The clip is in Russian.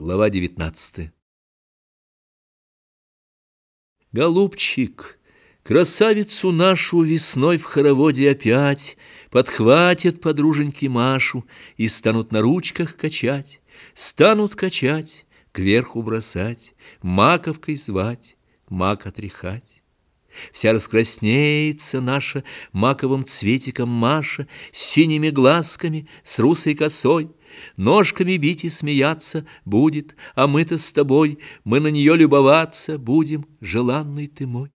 Глава 19 Голубчик, красавицу нашу весной в хороводе опять Подхватят подруженьки Машу и станут на ручках качать, Станут качать, кверху бросать, маковкой звать, мак отряхать. Вся раскраснеется наша маковым цветиком Маша, С синими глазками, с русой косой, Ножками бить и смеяться будет, а мы-то с тобой, Мы на нее любоваться будем, желанный ты мой.